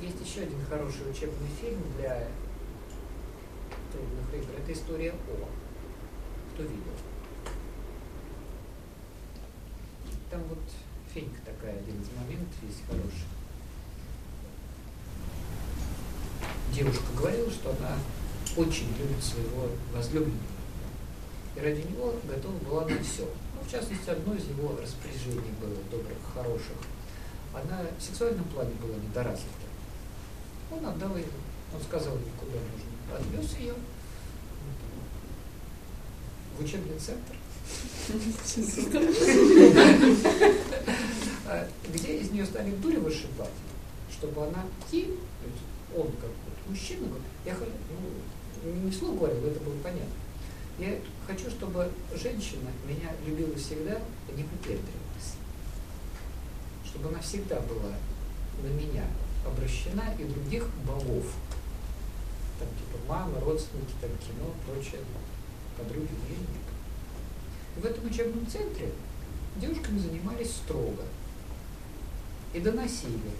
есть еще один хороший учебный фильм для трудных игр. Это история О. Кто видел? Там вот фенька такая, один из моментов есть хороший. Девушка говорила, что она очень любит своего возлюбленного. И ради него готова была на все. Ну, в частности, одно из его распоряжений было добрых, хороших. Она в сексуальном плане была недоразвита. Он отдал ее, он сказал ей, куда нужно. Отвез ее в учебный центр, где из нее стали дури вышибать, чтобы она и он как вот мужчина, я ну, не вслух говорил, это было понятно. Я хочу, чтобы женщина меня любила всегда и не выпендривалась. Чтобы она всегда была на меня обращена и других балов. Там типа мама, родственники, там кино, прочее, подруги, денег. И в этом учебном центре девушками занимались строго. И доносили,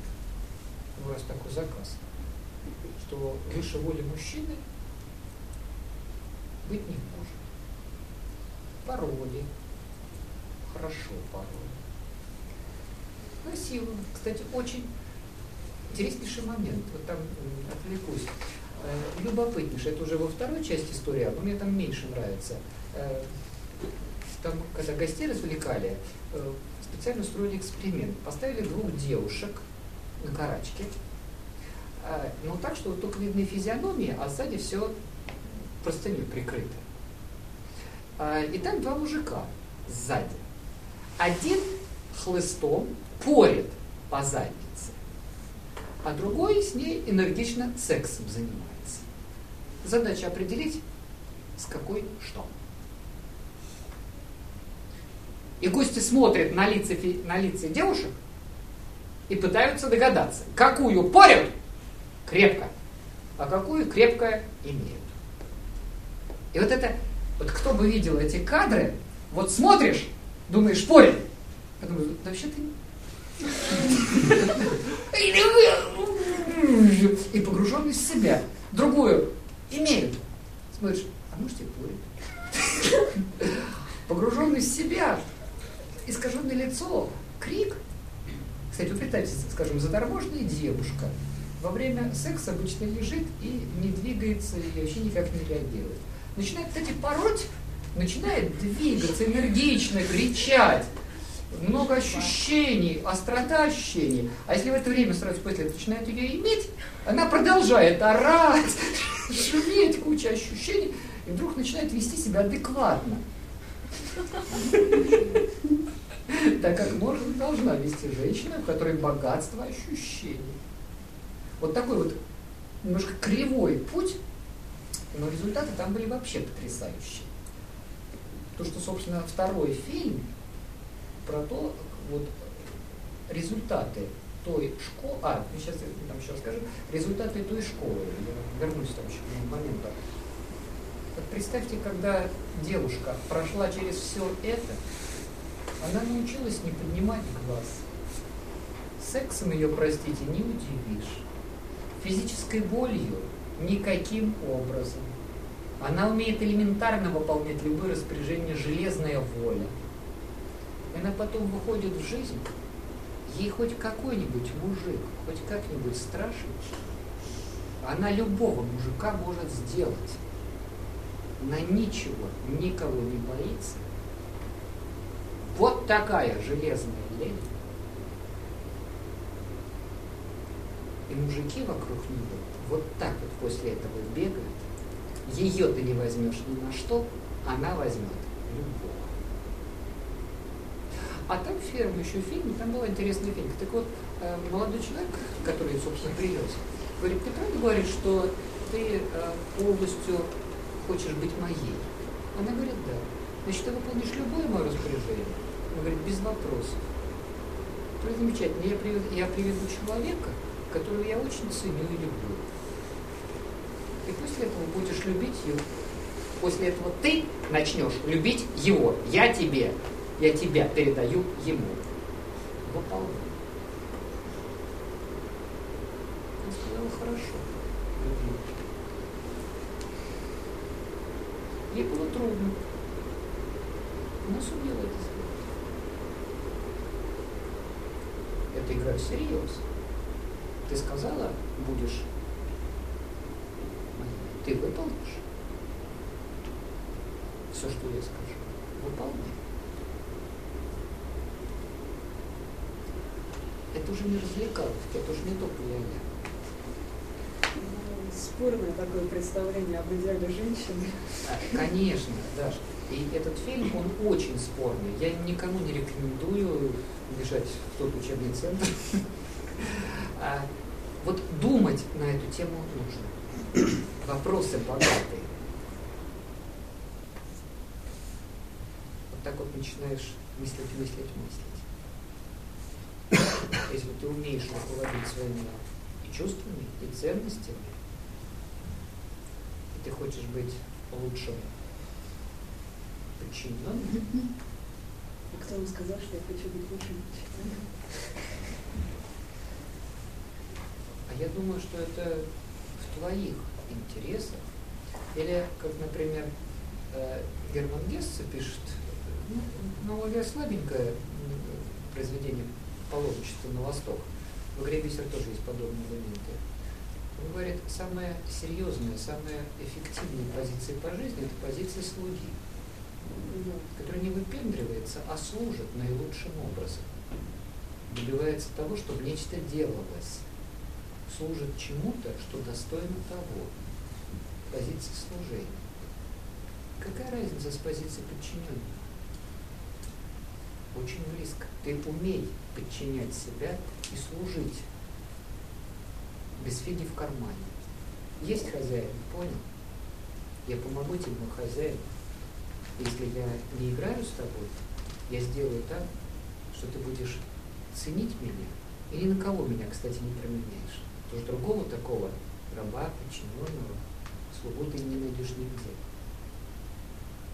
у вас такой заказ, что выше воли мужчины быть не может. Пароли. Хорошо пароли. Красиво. Кстати, очень интереснейший момент. Вот там отвлекусь. Э, любопытнейший. Это уже во второй части истории, но мне там меньше нравится. Э, там, когда гостей развлекали, э, специально устроили эксперимент. Поставили двух девушек на карачке, но так, что вот только видны физиономии, а сзади все простыней прикрыто. И там два мужика сзади. Один хлыстом порит по заднице, а другой с ней энергично сексом занимается. Задача определить, с какой что. И гости смотрят на лица, на лица девушек и пытаются догадаться, какую порят крепко, а какую крепко имеют. И вот это, вот кто бы видел эти кадры, вот смотришь, думаешь, порят, потом да вообще ты и погруженный в себя. Другую имеют. Смотришь, а может и порят. Погруженный в себя, искаженное лицо, крик. Кстати, вы представьте, скажем, заторможенная девушка во время секса обычно лежит и не двигается, и вообще никак не реагирует. Начинает, кстати, пороть, начинает двигаться, энергично кричать, много ощущений, острота ощущений. А если в это время сразу после начинает ее иметь, она продолжает орать, шуметь, куча ощущений, и вдруг начинает вести себя адекватно. Так как может должна вести женщина, в которой богатство ощущений. Вот такой вот немножко кривой путь, но результаты там были вообще потрясающие. То, что, собственно, второй фильм про то, вот результаты той школы, а, сейчас я там еще расскажу, результаты той школы, я вернусь там еще к моменту. Вот представьте, когда девушка прошла через все это, она научилась не поднимать глаз. Сексом ее, простите, не удивишь. Физической болью никаким образом. Она умеет элементарно выполнять любые распоряжения, железная воля. И она потом выходит в жизнь, ей хоть какой-нибудь мужик, хоть как-нибудь страшен, она любого мужика может сделать. Она ничего, никого не боится. Вот такая железная лень. И мужики вокруг нее вот так вот после этого бегают. Ее ты не возьмешь ни на что, она возьмет любого. А там ферма еще фильм, там был интересный фильм. Так вот, э, молодой человек, который, собственно, привез, говорит, ты правда говоришь, что ты э, полностью хочешь быть моей? Она говорит, да. Значит, ты выполнишь любое мое распоряжение? Он говорит, без вопросов. Это замечательно. Я приведу, я приведу человека, которого я очень ценю и люблю. И после этого будешь любить его. После этого ты начнешь любить его. Я тебе, я тебя передаю ему. Выполняй. сказала хорошо. Ей было трудно. Она сумела это сделать. Это игра всерьез. Ты сказала, будешь ты выполнишь все, что я скажу. Выполняй. Это уже не развлекаловки, это уже не только я. Ну, спорное такое представление об идеале женщины. А, конечно, Даша. И этот фильм, он очень спорный. Я никому не рекомендую бежать в тот учебный центр. А вот думать на эту тему нужно. Вопросы богатые. Вот так вот начинаешь мыслить, мыслить, мыслить. Если ты умеешь руководить своими и чувствами, и ценностями, и ты хочешь быть лучшим подчиненным. А кто вам сказал, что я хочу быть лучшим подчиненным? А я думаю, что это в твоих интересах. Или, как, например, э, Герман Гессе пишет, ну, ну слабенькое произведение паломничество на восток. В игре бисер тоже есть подобные элементы. Он говорит, самая серьезная, самая эффективная позиция по жизни – это позиция слуги, который не выпендривается, а служит наилучшим образом. Добивается того, чтобы нечто делалось. Служит чему-то, что достойно того. Позиция служения. Какая разница с позицией подчиненного? Очень близко. Ты умей подчинять себя и служить без фиги в кармане. Есть хозяин, понял? Я помогу тебе, хозяин. Если я не играю с тобой, я сделаю так, что ты будешь ценить меня, и ни на кого меня, кстати, не променяешь. Потому что другого такого раба, подчиненного, слугу ты не найдешь нигде.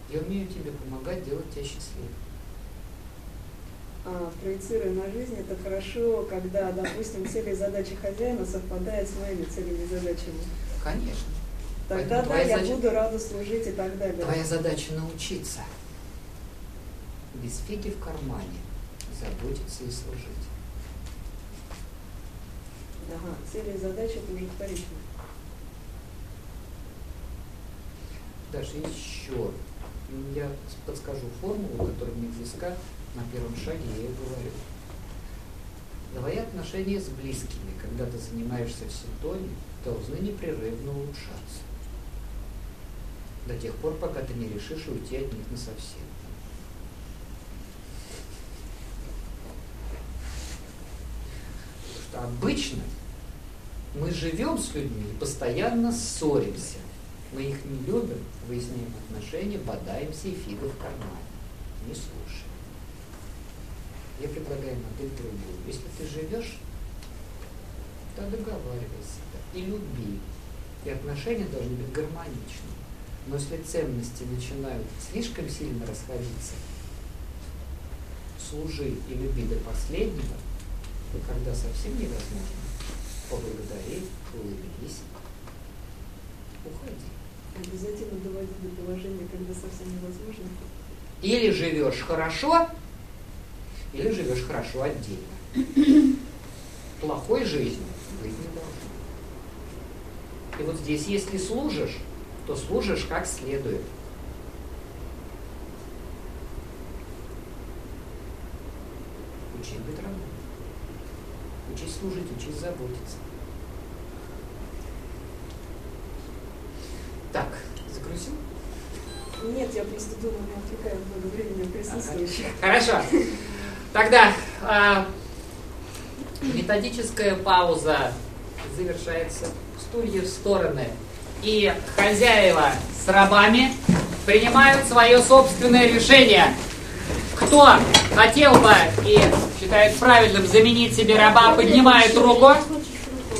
Я умею тебе помогать делать тебя счастливым а, проецируя на жизнь, это хорошо, когда, допустим, цели и задачи хозяина совпадают с моими целями и задачами. Конечно. Тогда да, я зач... буду рада служить и так далее. Твоя задача научиться без фиги в кармане заботиться и служить. Ага, цели и задачи это уже вторично. Даже еще я подскажу формулу, которая мне близка на первом шаге я и говорю. Твои отношения с близкими, когда ты занимаешься в синтоне, должны непрерывно улучшаться. До тех пор, пока ты не решишь уйти от них насовсем. Потому что обычно мы живем с людьми и постоянно ссоримся. Мы их не любим, выясняем отношения, бодаемся и фига в кармане. Я предлагаю модель другую. Если ты живешь, то договаривайся и люби. И отношения должны быть гармоничны. Но если ценности начинают слишком сильно расходиться, служи и люби до последнего, то когда совсем невозможно, поблагодари, улыбнись, уходи. Обязательно доводить до положения, когда совсем невозможно. Или живешь хорошо, или живешь хорошо отдельно. Плохой жизнью быть не должно. И вот здесь, если служишь, то служишь как следует. Учись быть рабом. Учись служить, учись заботиться. Так, загрузил? Нет, я просто думаю, не отвлекаю много времени присутствующих. Хорошо. Тогда э, методическая пауза завершается. Стулья в стороны. И хозяева с рабами принимают свое собственное решение. Кто хотел бы и считает правильным заменить себе раба, поднимает руку.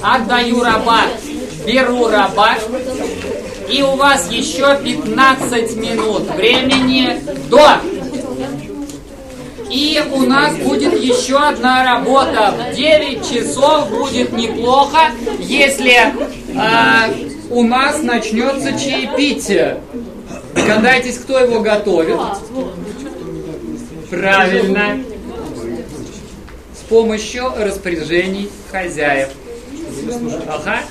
Отдаю раба, беру раба. И у вас еще 15 минут времени до И у нас будет еще одна работа. В 9 часов будет неплохо, если э, у нас начнется чаепитие. Догадайтесь, кто его готовит. Правильно. С помощью распоряжений хозяев. Ага.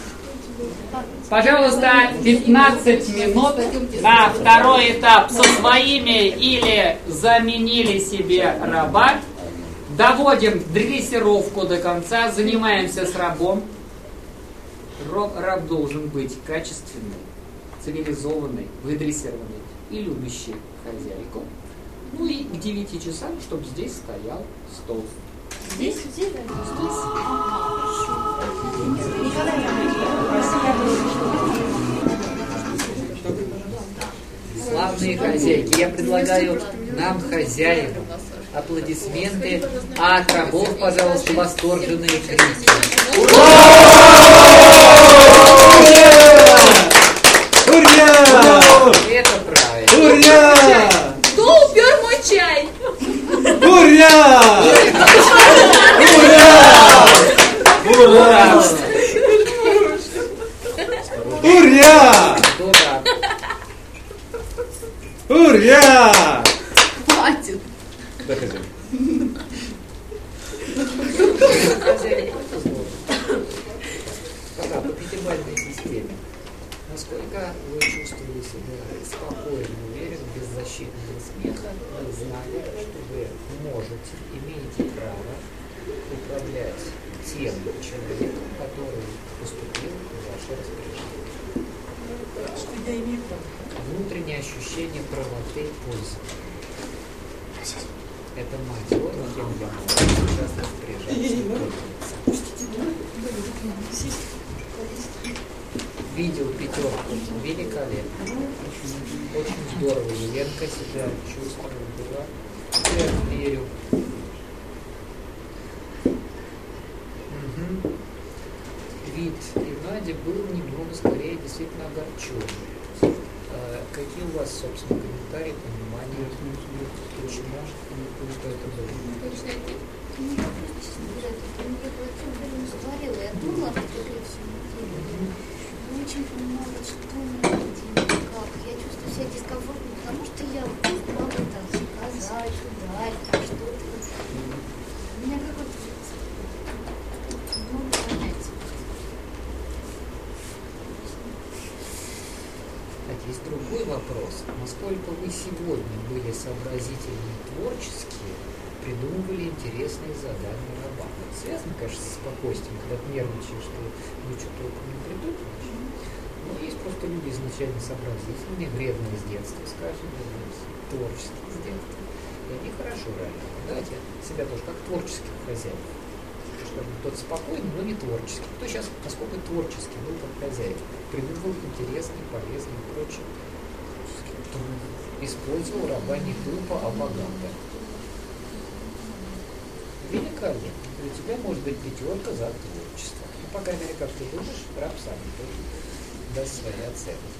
Пожалуйста, 15 минут на второй этап со своими или заменили себе раба. Доводим дрессировку до конца, занимаемся с рабом. Раб, раб должен быть качественный, цивилизованный, выдрессированный и любящий хозяйку. Ну и к 9 часам, чтобы здесь стоял стол. Здесь? Здесь? Здесь. Славные хозяйки, я предлагаю нам, хозяевам, аплодисменты, а от рабов, пожалуйста, восторженные крики. Ура! Это правильно. Ура! Кто упер мой чай? Ура! Ура! Ура! Ура! Дура. Ура! Хватит. Да, хозяин. Пока по пятибалльной системе. Насколько вы чувствовали себя спокойно, уверенно, беззащитно от смеха, вы знали, что вы можете, имеете право управлять тем человеком, который поступил в ваше распоряжение. Что я имею право. Внутреннее ощущение правоты и пользы. Это мать, вот кем я могу сейчас распоряжаться. Видел пятерку, великолепно. Очень здорово Еленка себя чувствовала. Я верю. Мгм. Вид Геннадия был немного скорее действительно огорчен. Э, Какие у вас, собственно, комментарии, понимания? Почему? Что это было? Точно, это не вопрос, честно говоря, это мне было не говорила. Я думала об этой неделе. Не очень понимала, что мне делать, как. Я чувствую дискомфортно, потому что я не могу там сказать, ударить, там что-то. У меня какой-то много понятий. Так, есть другой вопрос. Насколько вы сегодня были сообразительны и творческие, придумывали интересные задания раба? Это связано, конечно, с спокойствием, когда ты нервничаешь, что ничего толком не придумаешь. Просто люди изначально сообразительные, вредные с детства, скажем, или творческие с детства. И они хорошо работают. Давайте себя тоже как творческих хозяев. Скажем, тот спокойный, но не творческий. Кто сейчас, насколько творческий был как хозяин? Придумывал интересный, полезный и прочее. Использовал раба не тупо, а богато. Великолепно. У тебя может быть пятерка за творчество. Ну, по мере, как ты думаешь, раб сам тоже даст свои оценки.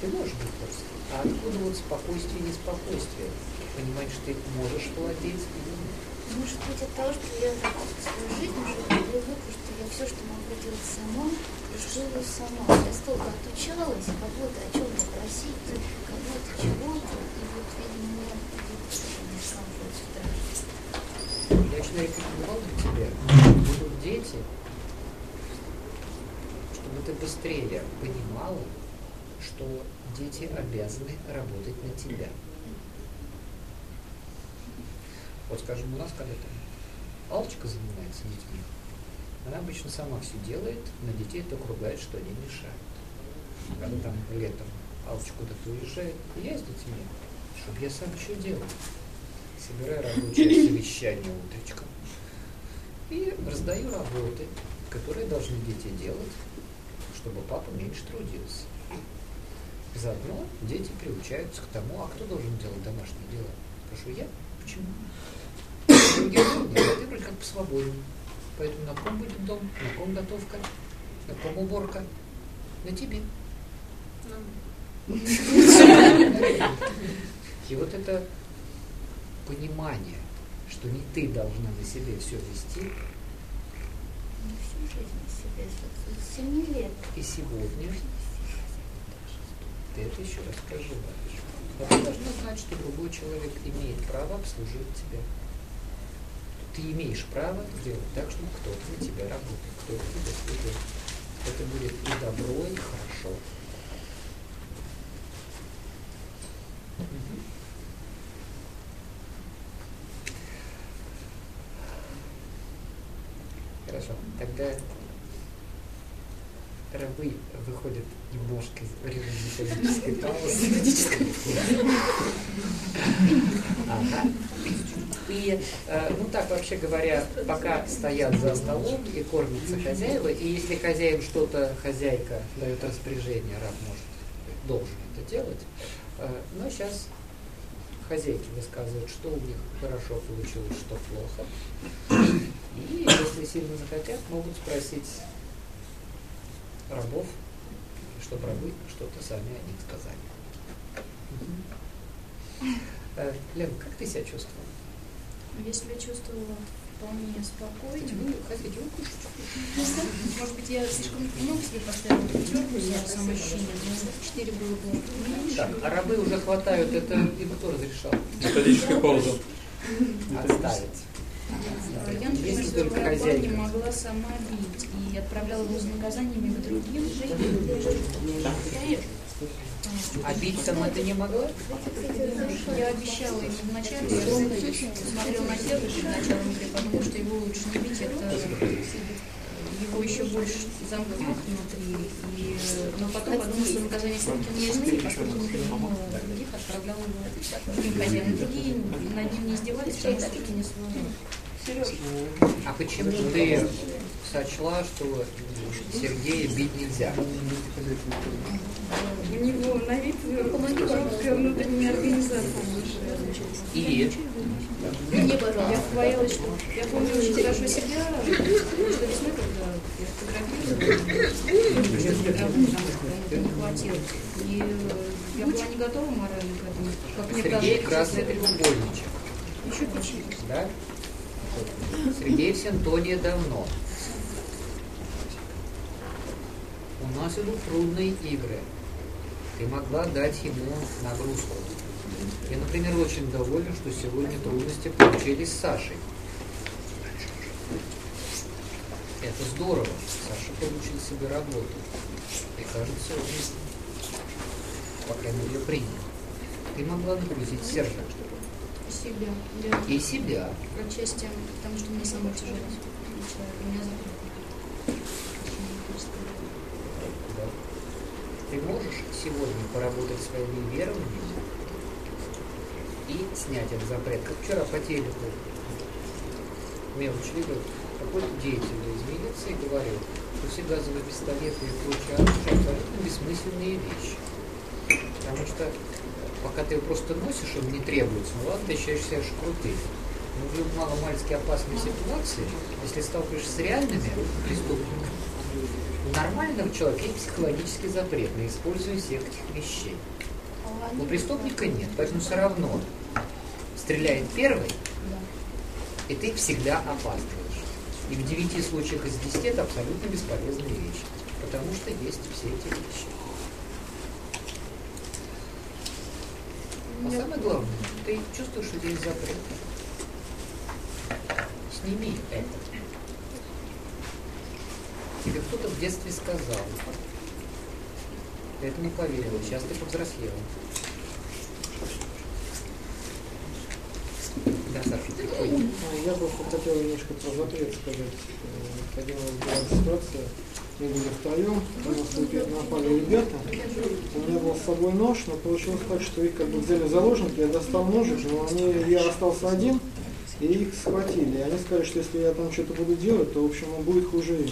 Ты можешь быть творческим. А откуда вот спокойствие и неспокойствие? Понимать, что ты можешь владеть или нет? Может быть, от того, что я свою жизнь уже привыкла, что я все, что могу делать сама, делаю сама. Я столько отучалась, кого-то о чем-то просить, кого-то чего-то, и вот, видимо, мне дискомфорт страшный. Я очень рекомендовал бы тебе, будут дети, чтобы ты быстрее понимала, что дети обязаны работать на тебя. Вот скажем, у нас когда там Алочка занимается детьми, она обычно сама все делает, на детей только ругает, что они мешают. Когда там летом Алочка куда-то уезжает, я с детьми, чтобы я сам что делал. Собираю рабочее совещание утречком и раздаю работы, которые должны дети делать, чтобы папа меньше трудился. Заодно дети приучаются к тому, а кто должен делать домашние дела? Прошу я. Почему? Другие нет, а ты вроде как посвободнее. Поэтому на ком будет дом, на ком готовка, на ком уборка? На тебе. И вот это понимание, что не ты должна на себе все вести, всю жизнь себе, с 7 лет. и сегодня ты это еще раз проживаешь. Но ты должна знать, что другой человек имеет право обслуживать тебя. Ты имеешь право делать так, чтобы кто-то на тебя работал, кто-то тебя служил. Это будет и добро, и хорошо. Мгм. Хорошо. Тогда рабы выходят немножко из методической паузы. Ага. И, э, ну так, вообще говоря, пока стоят за столом и кормятся хозяева, и если хозяин что-то, хозяйка дает распоряжение, раб может, должен это делать. Э, Но сейчас хозяйки высказывают, что у них хорошо получилось, что плохо. И если сильно захотят, могут спросить рабов, чтобы рабы что-то сами о них сказали. Э, Лен, как ты себя чувствовала? Я себя чувствовала вполне спокойно. Вы хотите, вы кушать? Может быть, я слишком много себе поставила пятерку за самоощущение, но 4 было бы меньше. Так, а рабы уже хватают, это им кто разрешал? Методическая пауза. Отставить. Я, например, только раба не могла сама бить и отправляла его за наказаниями к другим. А бить сама ты не могла? Я обещала ему вначале, я смотрела на тело перед началом игры, потому что его лучше не бить, это его еще больше замкнет внутри. И, но потом подумала, что наказание все-таки нужны, поскольку не принимала других, отправляла его другим хозяинам. Другие над ним не издевались, потому что таки не свободны. А почему ты сочла, что Сергея бить нельзя? У него на вид жесткая внутренняя организация. И Не, Я боялась, что я помню очень хорошо себя, что весной, когда я фотографировала, не хватило. И я была не готова морально к этому. Как мне Сергей красный треугольничек, еще печенье. да? Сергей в Синтоне давно. У нас идут трудные игры. Ты могла дать ему нагрузку. Я, например, очень доволен, что сегодня трудности получились с Сашей. Это здорово. Саша получил себе работу. И кажется, он, по крайней мере, принял. Ты могла нагрузить Сержа. Себя. Я И себя. отчасти, потому что мне самой тяжело. Меня закрыл. Да. Ты можешь сегодня поработать своими верованиями и снять этот запрет. Как вчера по телеку мне учили, какой-то деятель из милиции говорил, что все газовые пистолеты и прочее оружие абсолютно бессмысленные вещи. Потому что пока ты его просто носишь, он не требуется, ну ладно, ты ощущаешь себя аж крутым. Но в маломальски опасной ситуации, если сталкиваешься с реальными преступниками, у нормального человека есть психологический запрет на использование всех этих вещей. У преступника нет, поэтому все равно стреляет первый, и ты всегда опаздываешь. И в девяти случаях из десяти это абсолютно бесполезные вещи, потому что есть все эти вещи. А самое главное, ты чувствуешь, что здесь запрет. Сними это. Тебе кто-то в детстве сказал. Ты этому поверила, сейчас ты повзрослела. Да, Саша, ты хоть. А, Я просто хотел немножко про запрет сказать. Э, Поднялась была ситуация, мы были втроем, на нас напали ребята. У меня был с собой нож, но получилось так, что их как бы взяли заложники, я достал ножик, но они, я остался один, и их схватили. И они сказали, что если я там что-то буду делать, то, в общем, будет хуже им.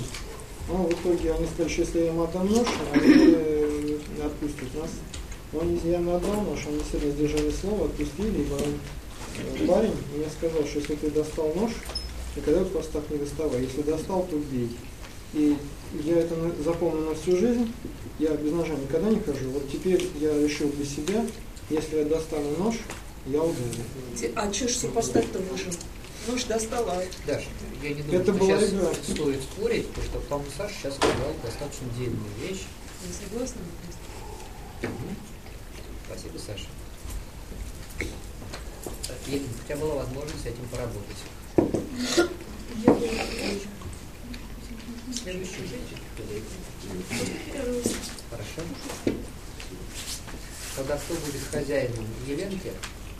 Ну, в итоге они сказали, что если я им отдам нож, они э, отпустят нас. Но они, я им отдал нож, они сильно сдержали слово, отпустили, и э, парень мне сказал, что если ты достал нож, никогда просто так не доставай. Если достал, то бей. И я это запомнил на всю жизнь. Я без ножа никогда не хожу. Вот теперь я решил для себя, если я достану нож, я. Те- А что ж супостат-то выжил? Нож достала. Даш, я не думаю, Это что была сейчас игра. стоит спорить, потому что, по-моему, Саша сейчас сказал достаточно дельную вещь. Не согласна? Спасибо, Саша. Так, Елена, у тебя была возможность с этим поработать. Следующий Хорошо. Когда кто будет хозяином Еленки,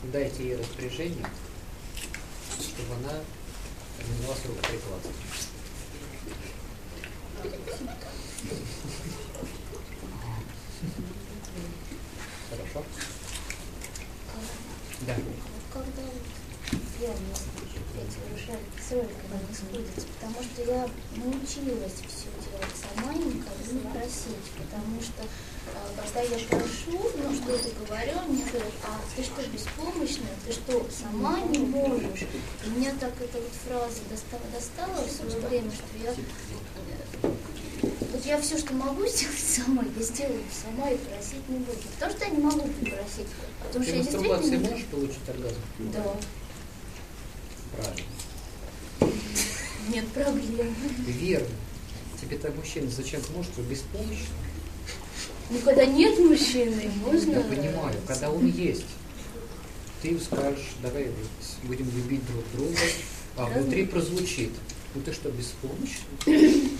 дайте ей распоряжение, чтобы она занималась рукоприкладством. Хорошо? Да. Когда я эти уже сроки когда не сходятся, потому что я научилась все делать сама, никого не просить, потому что а, когда я прошу, ну что-то говорю, мне говорят, а ты что, беспомощная, ты что, сама не можешь? И меня так эта вот фраза достала, достала в свое время, что я вот я все, что могу сделать сама, я сделаю сама и просить не буду. Потому что я не могу попросить. Потому Ты что я действительно... можешь получить оргазм? Да, Правильно. Нет проблем. Верно. Тебе-то мужчина зачем может, что беспомощный? Ну, когда нет мужчины, можно... Я понимаю, когда он есть, ты скажешь, давай будем любить друг друга, а Разум. внутри прозвучит. Ну ты что, беспомощный?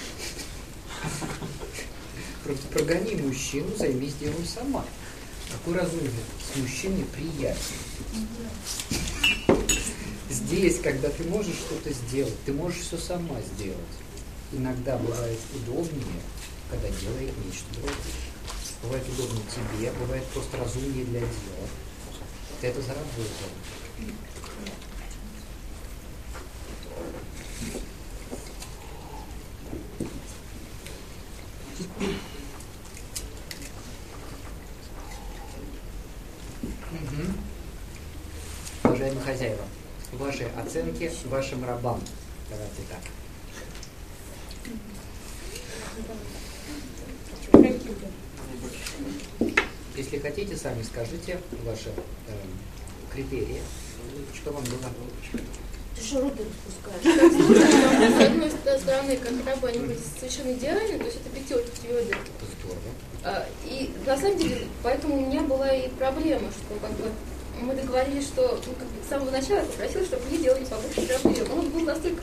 Просто прогони мужчину, займись делом сама. Какой разумный с мужчиной приятен. Здесь, когда ты можешь что-то сделать, ты можешь все сама сделать. Иногда бывает удобнее, когда делает нечто другое. Бывает удобно тебе, бывает просто разумнее для дела. Ты это заработал. Мгм. Уважаемые хозяева, ваши оценки вашим рабам. Давайте так. Если хотите, сами скажите ваши эм, критерии. Что вам было? Ты что руки распускаешь? С одной ст- стороны, как рабы, они были совершенно идеальны, то есть это пятерки твердые. Здорово. А, И на самом деле, поэтому у меня была и проблема, что как бы мы договорились, что ну, как бы, с самого начала я попросила, чтобы мне делали побольше проблем. Он был настолько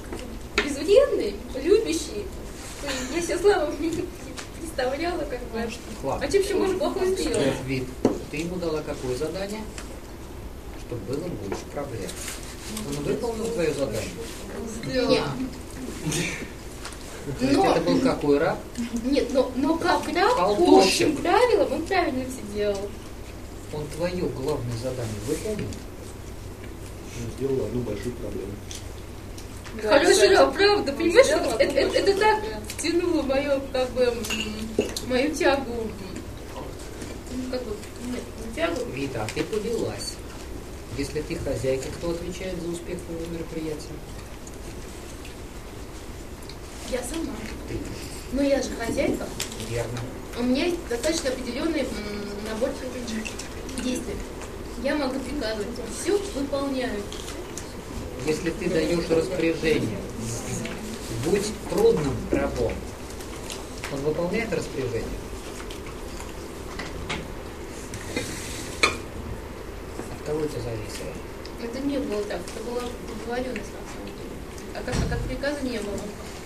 безвредный, любящий, что я себе слава не представляла, как бы. Ладно. А чем еще можно плохое сделать? Вид. Ты ему дала какое задание? Чтобы было больше проблем. Он выполнил твое задание. Нет. То есть Но- это был какой раб? Нет, но, но как раб, по общим правилам, он правильно все делал. Он твое главное задание выполнил? Сделал одну большую проблему. Хороший раб, правда, понимаешь, это, это- это так тянуло мою, как бы, мою тягу, ну, как бы, нет, не тягу, Вита, а ты повелась. Если ты хозяйка, кто отвечает за успех твоего мероприятия? я сама. Ты. Но я же хозяйка, Верно. у меня есть достаточно определенный м, набор действий. Я могу приказывать, все выполняю. Если ты даешь распоряжение, будь трудным рабом, он выполняет распоряжение? От кого это зависело? Это не было так, это была договоренность на самом деле. А как, а как приказа не было.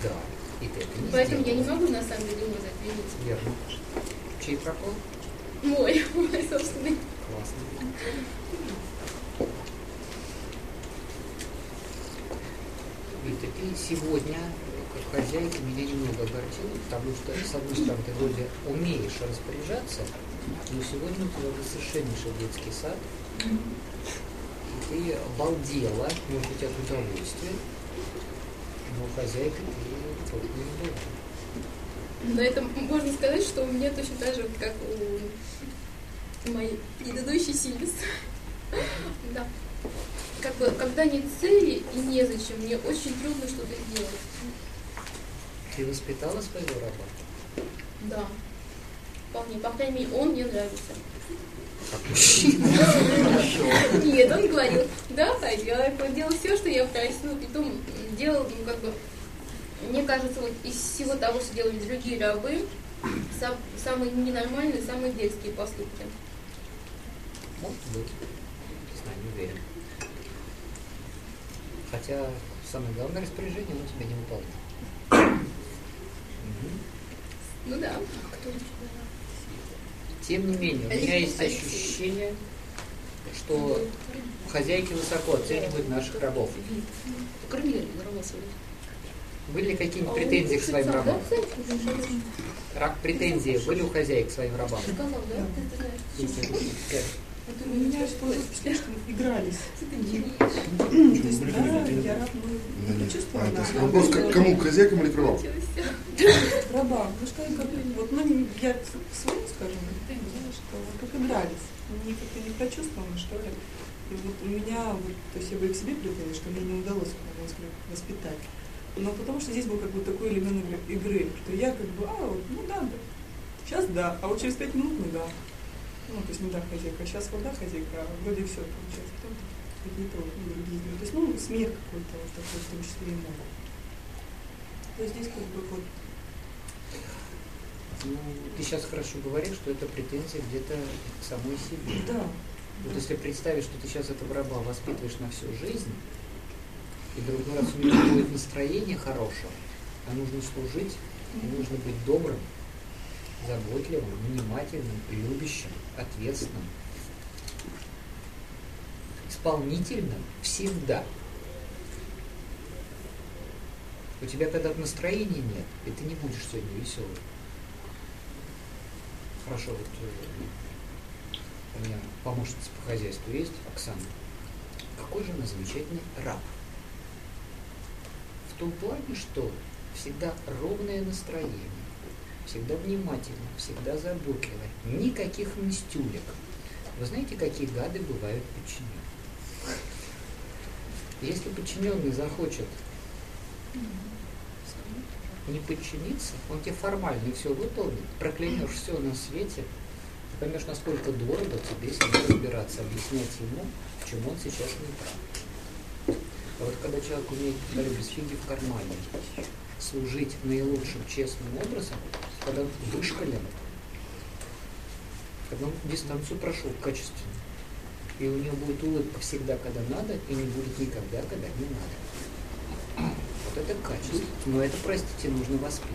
Да. И ты это не Поэтому я не могу на самом деле его за это винить. Верно. Чей прокол? Мой, мой собственный. Классно. Ты сегодня, как хозяйка, меня немного огорчила, потому что, с одной стороны, ты вроде умеешь распоряжаться, но сегодня у тебя был совершеннейший детский сад, и ты обалдела, может быть, от удовольствия, но хозяйка ты только не была. На этом можно сказать, что у меня точно так же, как у моей предыдущей сильницы. Да. Как бы, когда нет цели и незачем, мне очень трудно что-то сделать. Ты воспитала своего раба? Да. вполне. По крайней мере, он мне нравится. Нет, он говорил, да, хозяин, он делал все, что я просила, притом делал, ну, как бы, мне кажется, вот из всего того, что делали другие рабы, сам, самые ненормальные, самые детские поступки. Может быть. Не знаю, не уверен. Хотя самое главное распоряжение он тебя не выполнял. Мгм. Ну да. Тем не менее, у меня есть ощущение, что хозяйки высоко оценивают наших рабов. Кормили рабов своих. Были ли какие-нибудь претензии к своим рабам? Ра- Претензии были у хозяек к своим рабам? Как? У меня сложилось впечатление, что мы игрались. То есть, да, я раб, ну. А, вопрос к кому, к хозяйкам или к рабам? Раба. Ну, что как вот, ну, я к своим скажу, что как игрались. Не как-то не прочувствовано, что ли. И вот у меня, вот, то есть я бы к себе припомнила, что мне не удалось можно сказать, воспитать. Но потому что здесь был как бы такой элемент игры- что я как бы, а, вот, ну да, да. Сейчас да, а вот через пять минут не да. Ну, то есть не да, хозяйка, а сейчас вот да, хозяйка, а вроде все получается. Потом какие-то вот другие. То есть, ну, смех какой-то вот такой, в том числе и мой. То есть здесь как бы вот Ну, ты сейчас хорошо говоришь, что это претензия где-то к самой себе. Да. Вот если представить, что ты сейчас этого раба воспитываешь на всю жизнь, и другой раз у него будет настроение хорошее, а нужно служить, и нужно быть добрым, заботливым, внимательным, любящим, ответственным, исполнительным всегда. У тебя когда настроения нет, и ты не будешь сегодня веселым. Хорошо, вот э, у меня помощница по хозяйству есть, Оксана. Какой же она замечательный раб. В том плане, что всегда ровное настроение, всегда внимательно, всегда заботливо, никаких мстюлек. Вы знаете, какие гады бывают подчиненные? Если подчиненный захочет не подчиниться, он тебе формально все выполнит, проклянешь все на свете, ты поймешь, насколько дорого тебе с ним разбираться, объяснять ему, в чем он сейчас не прав. А вот когда человек умеет, говорю, без фиги в кармане, служить наилучшим, честным образом, когда вышкален, когда он дистанцию прошел качественно, и у него будет улыбка всегда, когда надо, и не будет никогда, когда не надо. Вот это качество. Но это, простите, нужно воспитывать.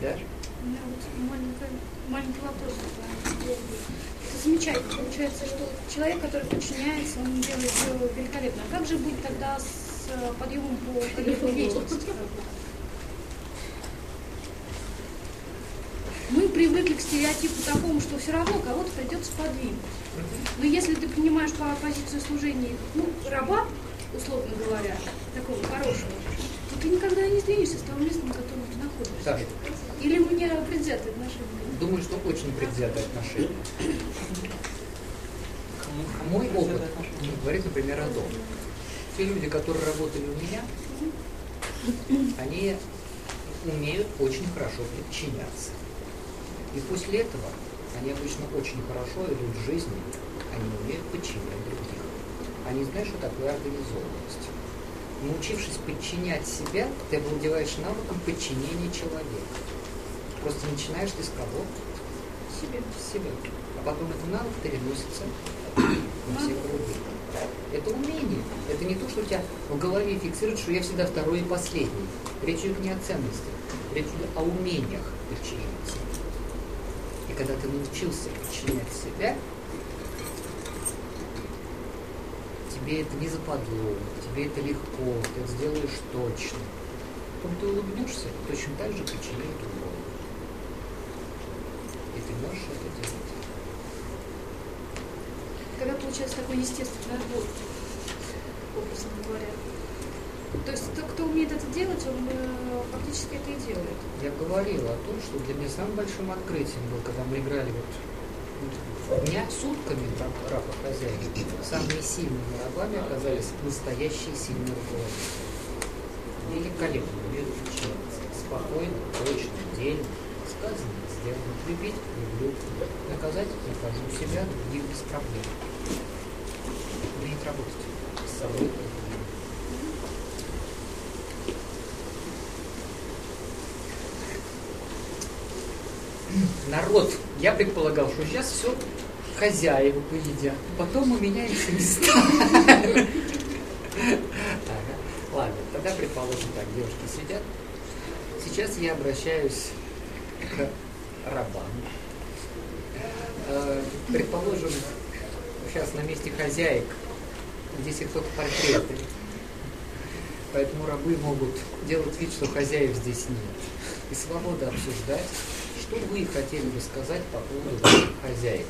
Да? У меня вот маленький, маленький вопрос. Замечательно. Получается, что человек, который подчиняется, он делает все великолепно. А как же быть тогда с э, подъемом по тарифу деятельности? Мы привыкли к стереотипу такому, что все равно кого-то придется подвинуть. Но если ты понимаешь по позицию служения, ну, раба, условно говоря, такого хорошего, то ты никогда не сдвинешься с того места, на котором ты находишься. Или мне предвзятое отношение? Думаю, что очень предвзятое отношение. Мой опыт говорит, например, о доме. Те люди, которые работали у меня, они умеют очень хорошо подчиняться. И после этого они обычно очень хорошо идут в жизни, они умеют подчинять других. Они знают, что такое организованность. Научившись подчинять себя, ты овладеваешь навыком подчинения человека. Просто начинаешь ты с кого? Себе. Себя. А потом этот навык переносится на всех других. Это умение. Это не то, что у тебя в голове фиксирует, что я всегда второй и последний. Речь идет не о ценностях, речь идет о умениях подчиняться. И когда ты научился подчинять себя, тебе это не западло, тебе это легко, ты это сделаешь точно. Потом ты улыбнешься, точно так же подчинить другого. Можешь это делать. Когда получается такой естественный отбор, образно говоря. То есть тот, кто умеет это делать, он э, фактически это и делает. Я говорил о том, что для меня самым большим открытием было, когда мы играли вот дня сутками раб, раба хозяина, самыми сильными рабами оказались настоящие сильные руководители. великолепно, безучастно, спокойно, точно, день, сказано, сделано, любить люблю, наказать накажу себя, других без проблем. Умеет работать с собой. Народ, я предполагал, что сейчас все хозяева поедят, потом у меня их места. Ладно, тогда предположим так, девушки сидят. Сейчас я обращаюсь к рабам. Э, Предположим, сейчас на месте хозяек здесь их только портреты. Поэтому рабы могут делать вид, что хозяев здесь нет. И свобода обсуждать, что вы хотели бы сказать по поводу хозяек.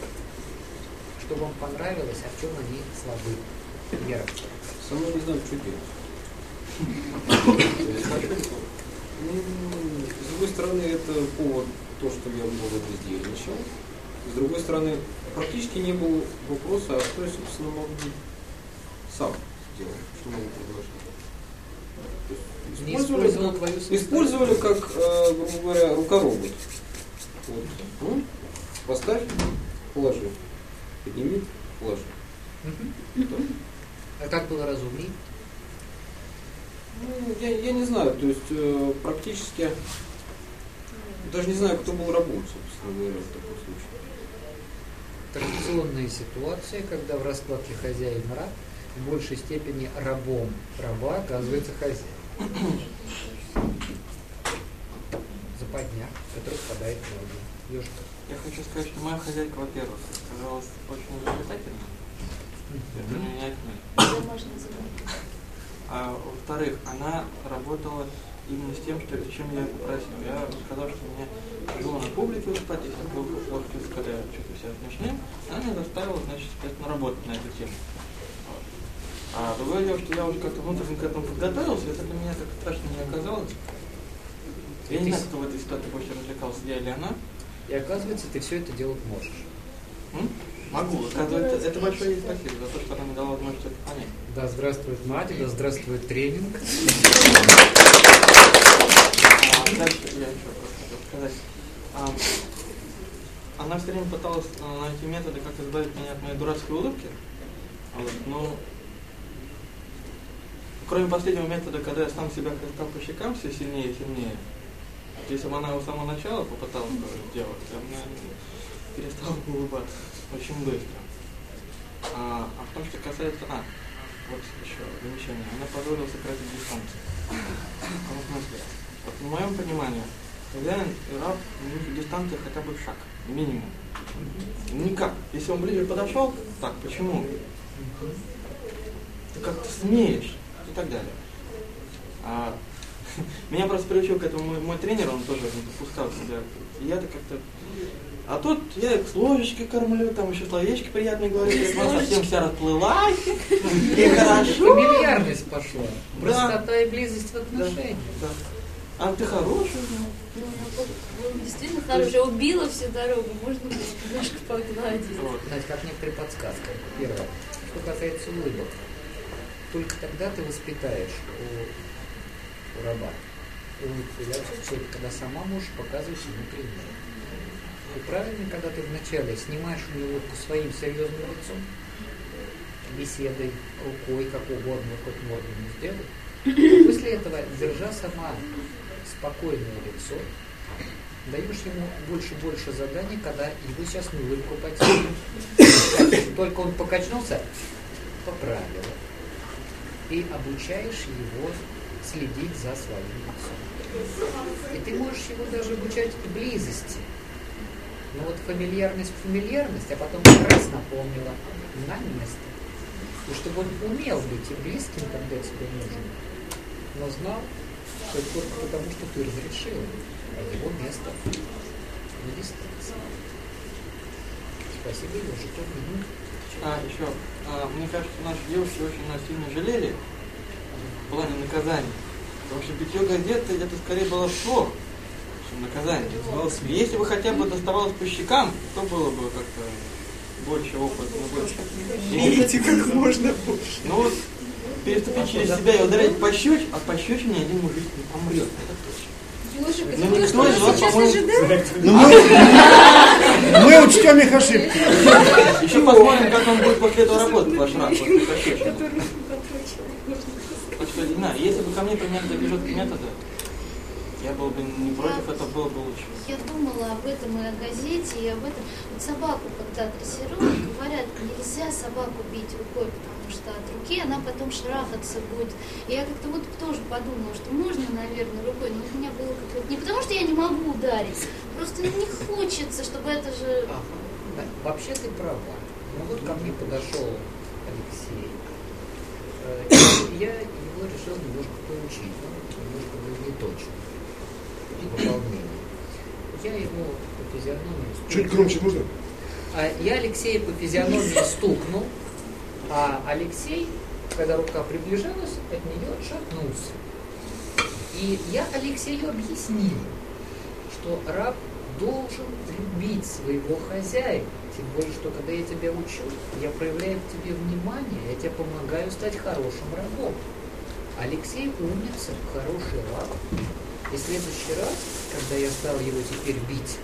Что вам понравилось, а в чем они слабы. Вера. Сама не знаю, что делать. Ну, С другой стороны, это повод то, что я много бездельничал. С другой стороны, практически не было вопроса, а что я, собственно, могу сам сделать, что могу предложить. То есть Не использовал как- твою Использовали как, э, грубо говоря, рукоробот. Вот. Ну, поставь, положи. Подними, положи. А как было разумней? Ну, я, я не знаю, то есть э, практически даже не знаю, кто был рабом, собственно говоря, в таком случае. Традиционная ситуация, когда в раскладке хозяин раб, в большей степени рабом раба оказывается хозяин. Западня, который впадает в ноги. Ёшка. Я хочу сказать, что моя хозяйка, во-первых, оказалась очень изобретательной. Это меня отнюдь. А во-вторых, она работала именно с тем, что, чем я попросил. Я сказал, что мне тяжело на публике выступать, если был плохо когда я чувствую себя смешным. Она заставила, значит, естественно, работать на эту тему. Вот. А другое дело, что я уже как-то внутренне к этому подготовился, это для меня так страшно не оказалось. Я не знаю, кто в этой ситуации больше развлекался, я или она. И оказывается, ты все это делать можешь. М? Могу. Оказывается, это большое ей спасибо за то, что она мне дала возможность это понять. Да здравствует мать, да здравствует тренинг. А дальше я еще просто хотел сказать. А, она все время пыталась а, найти методы, как избавить меня от моей дурацкой улыбки. Вот, но кроме последнего метода, когда я сам себя хлестал по щекам все сильнее и сильнее, если бы она его с самого начала попыталась сделать, я бы, наверное, перестал бы улыбаться очень быстро. А, а в том, что касается... А, вот еще замечание. Она позволила сократить дистанцию. В смысле? Вот в моем понимании, хозяин и раб, у них дистанция хотя бы в шаг, минимум. Никак. Если он ближе подошел, так, почему? Ты как-то смеешь и так далее. А, меня просто приучил к этому мой, мой тренер, он тоже допускал себя. И я-то как-то... А тут я их с ложечкой кормлю, там еще словечки приятные говорю, я она совсем вся расплылась, и хорошо. Фамильярность пошла. Простота и близость в отношениях. А ты хороший, ну. Действительно хорошая, убила всю дорогу, можно было немножко погладить. Вот. Знаете, как некоторые подсказки. Первое. Что касается улыбок. Только тогда ты воспитаешь у, у раба улыбку когда сама можешь показывать ему пример. И правильно, когда ты вначале снимаешь улыбку своим серьезным лицом, беседой, рукой, как угодно, хоть морду не сделай. А после этого, держа сама спокойное лицо, даешь ему больше-больше заданий, когда его сейчас на улыбку потянет. Только он покачнулся, поправила. И обучаешь его следить за своим лицом. И ты можешь его даже обучать близости. Но вот фамильярность фамильярность, а потом раз напомнила на место. И чтобы он умел быть и близким, когда тебе нужен, но знал, что это только потому, что ты разрешила, а его место на дистанции. Спасибо, Ежик. Мгм. А, еще, а, мне кажется, наши девушки очень нас сильно жалели в плане наказания. Потому что битье газеты это скорее было шо, чем наказание. Если бы хотя бы доставалось по щекам, то было бы как-то больше опыта. ну, больше. Видите, как можно больше. Ну вот, переступить через себя и ударять по щеч, а по пощечине один мужик не помрет. Ну, то, никто что из он вас, по-моему? Ну, мы, мы учтем их ошибки. Еще посмотрим, как он будет после этого работать, ваш рак. Так что, не знаю, если бы ко мне применяли такие методы, я был бы не против, это было бы лучше. Я думала об этом и о газете, и об этом. Вот собаку, когда дрессируют, говорят, нельзя собаку бить рукой, потому что от руки она потом шарахаться будет. И я как-то вот тоже подумала, что можно, наверное, рукой, но у меня было как-то... Не потому что я не могу ударить, просто не хочется, чтобы это же... Ага. Да, Вообще ты права. Ну вот ко мне подошел Алексей. Э, и Я его решил немножко поучить, немножко был не точно Я ему по физиономии Чуть стукнул. громче можно? А я Алексея по физиономии стукнул, а Алексей, когда рука приближалась, от нее отшатнулся. И я Алексею объяснил, что раб должен любить своего хозяина. Тем более, что когда я тебя учу, я проявляю к тебе внимание, я тебе помогаю стать хорошим рабом. Алексей умница, хороший раб. И в следующий раз, когда я стал его теперь бить,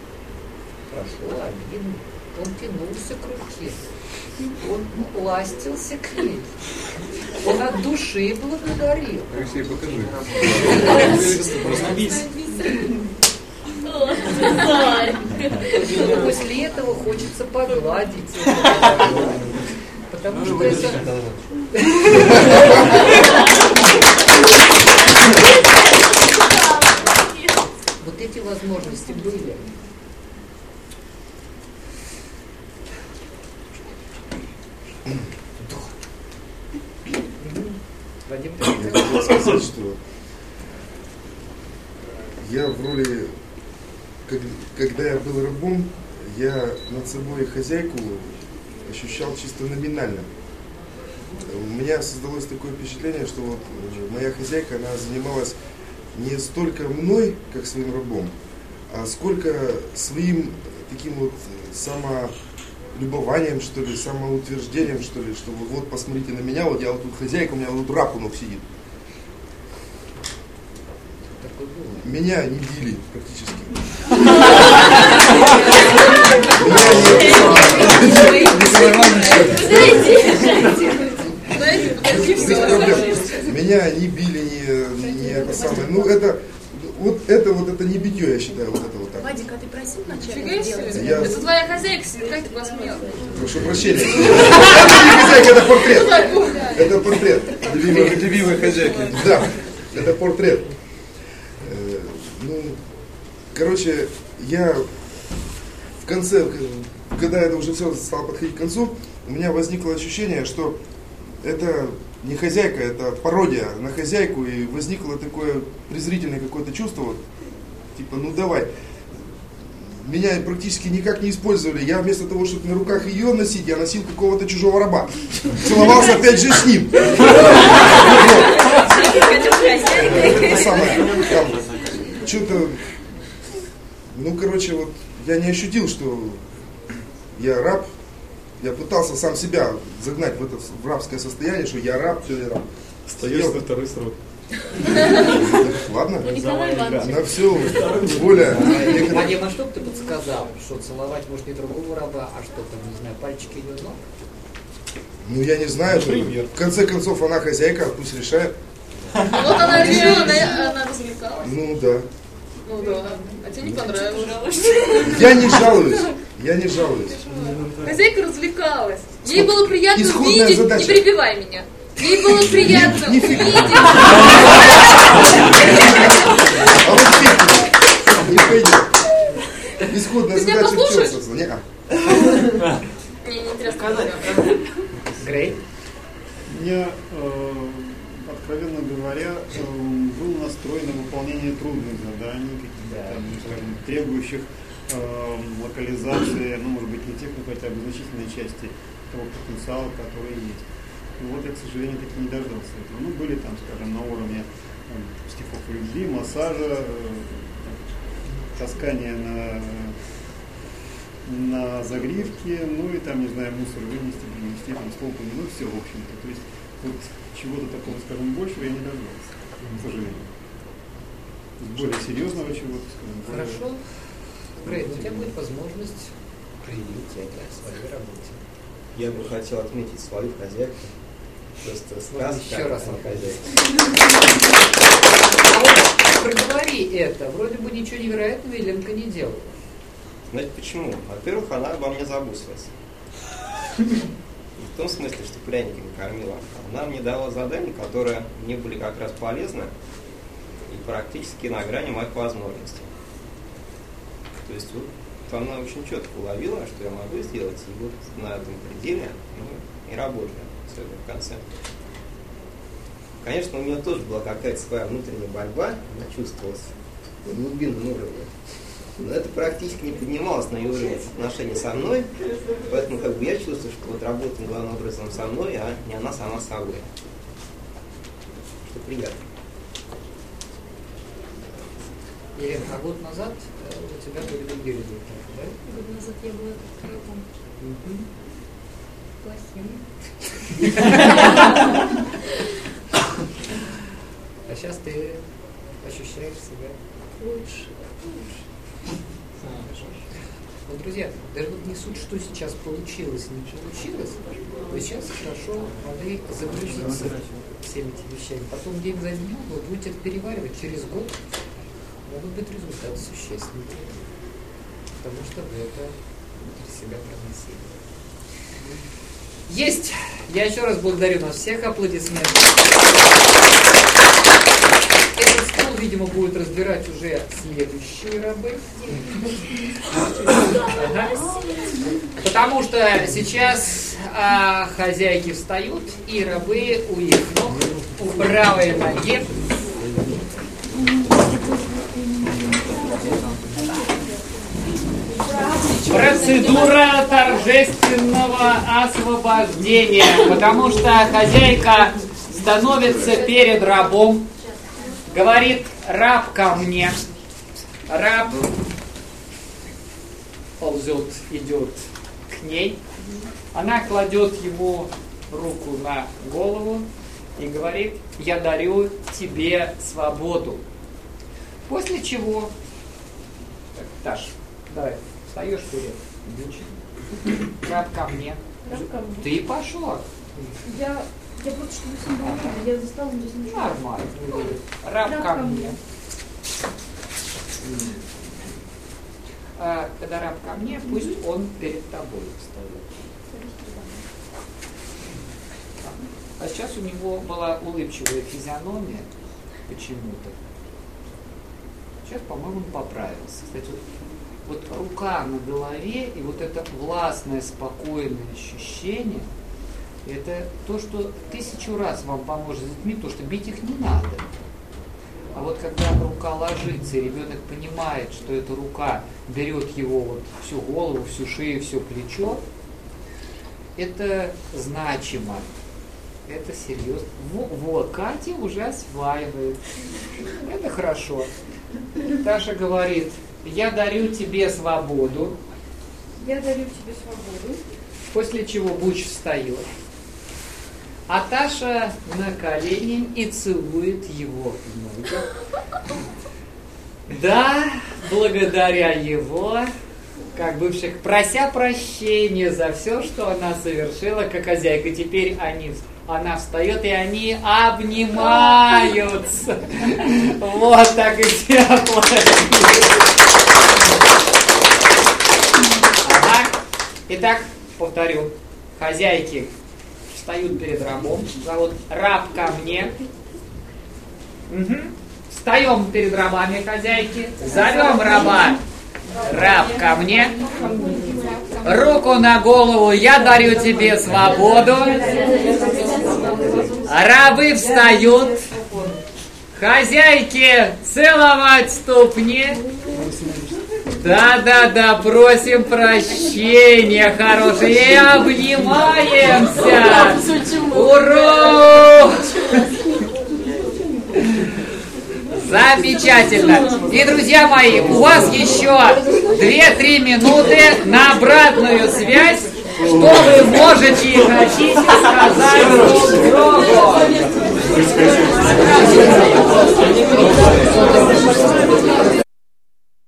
прошло обидно. Он тянулся к руке. Он ластился к ней. Он от души благодарил. Алексей, покажи. После этого хочется погладить. Потому что это... Эти возможности были. Вадим, ты Я хотел? хотел сказать, что я в роли, как- когда я был рабом, я над собой хозяйку ощущал чисто номинально. У меня создалось такое впечатление, что вот э, моя хозяйка, она занималась не столько мной, как своим рабом, а сколько своим таким вот э, самолюбованием, что ли, самоутверждением, что ли, что вот, вот посмотрите на меня, вот я вот тут хозяйка, у меня вот тут раб у ног сидит. Меня не били практически. Меня не били, не, это самое. Ну это, вот это вот это не битье, я считаю, вот это вот так. Вадик, а ты просил вначале себе. Я- Это твоя хозяйка как ты посмел? Прошу прощения. Это не хозяйка, это портрет. Это портрет. Любимой, любимой хозяйки. Да, это портрет. Э, Ну, короче, я в конце, когда это уже все стало подходить к концу, у меня возникло ощущение, что это не хозяйка, это пародия на хозяйку, и возникло такое презрительное какое-то чувство, вот, типа, ну давай. Меня практически никак не использовали. Я вместо того, чтобы на руках ее носить, я носил какого-то чужого раба. Целовался опять же с ним. Что-то, ну, короче, вот я не ощутил, что я раб. Я пытался сам себя загнать в это в рабское состояние, что я раб, все я раб. Остаешься на второй срок. Ладно? Иванович. На все, тем более. Вадим, а что бы ты подсказал? Что целовать может не другого раба, а что там, не знаю, пальчики ее ног? Ну, я не знаю. Например. В конце концов, она хозяйка, пусть решает. Вот она решила, она, она развлекалась. Ну, да. Ну да. А тебе не понравилось. Я не жалуюсь. Я не жалуюсь. Хозяйка развлекалась. Ей было приятно Исходная видеть, задача. не перебивай меня. Ей было приятно Не- увидеть. А вот не пойдет. Исходная Ты задача в чем, собственно? Не-а. Не, не интересно. Грей? У меня, э, откровенно говоря, э, был настроен на выполнение трудных заданий, каких-то там, требующих э, локализации, ну, может быть, не тех, но хотя бы значительной части того потенциала, который есть. И вот я, к сожалению, таки не дождался этого. Ну, были там, скажем, на уровне э, стихов любви, массажа, э, таскания на на загривке, ну и там, не знаю, мусор вынести, принести, там стол помыть, ну все, в общем-то. То есть вот чего-то такого, скажем, большего я не добился, к сожалению. Более серьезного чего-то, скажем. Хорошо. Грейд, у тебя будет возможность проявить это в своей работе. Я бы хотел отметить свою хозяйку. Просто сказка еще раз о хозяйке. А вот проговори это. Вроде бы ничего невероятного Еленка не делала. Знаете почему? Во-первых, она обо мне заботилась. В том смысле, что пряниками кормила. Она мне дала задания, которые мне были как раз полезны и практически на грани моих возможностей. То есть вот она очень четко уловила, что я могу сделать, и вот на этом пределе ну, и работаю все это в конце. Конечно, у нее тоже была какая-то своя внутренняя борьба, она чувствовалась на глубинном уровне. Но это практически не поднималось на ее уровень отношений со мной, поэтому как бы я чувствую, что вот работаем главным образом со мной, а не она сама с собой. Что приятно. Елена, а год назад э, у тебя были другие результаты, да? Год назад я была каким Мгм. плохим. А сейчас ты ощущаешь себя Лучше. Вот, друзья, даже вот не суть, что сейчас получилось, не получилось, вы сейчас хорошо могли загрузиться всеми этими вещами. Потом день за днем вы будете это переваривать. Через год могут быть результаты существенные. Потому что вы это внутри себя проносили. Есть! Я еще раз благодарю нас всех. Аплодисменты. Этот стол, видимо, будет разбирать уже следующие рабы. Потому что сейчас а, хозяйки встают, и рабы у их ног, у правой ноги Процедура торжественного освобождения, потому что хозяйка становится перед рабом, говорит, раб ко мне, раб ползет, идет к ней, она кладет ему руку на голову и говорит, я дарю тебе свободу. После чего, так, Таш, давай, встаешь вперед, раб ко мне, Раб ко мне. ты пошла. Я, я просто чтобы всем было видно, я за столом здесь не Нормально. Раб ко мне. А, когда раб ко мне, пусть он перед тобой встает. А сейчас у него была улыбчивая физиономия почему-то. Сейчас, по-моему, он поправился. Кстати, вот, вот рука на голове и вот это властное, спокойное ощущение, это то, что тысячу раз вам поможет с детьми, то, что бить их не надо. А вот когда рука ложится, и ребенок понимает, что эта рука берет его вот всю голову, всю шею, все плечо, это значимо. Это серьезно. Во, во, Катя уже осваивает. Это хорошо. Таша говорит, я дарю тебе свободу. Я дарю тебе свободу. После чего Буч встает. А Таша на колени и целует его в. Да, благодаря его, как бывших, прося прощения за все, что она совершила, как хозяйка. Теперь они, она встает, и они обнимаются. Вот так и Ага. Итак, повторю. Хозяйки встают перед рабом. Зовут раб ко мне. Угу. Встаем перед рабами хозяйки. Зовем раба. Раб ко мне. Руку на голову. Я дарю тебе свободу. Рабы встают. Хозяйки целовать ступни. Да, да, да, просим прощения, хорошие, и обнимаемся. Ура! Замечательно. И, друзья мои, у вас еще 2-3 минуты на обратную связь Что вы можете и хотите сказать друг другу?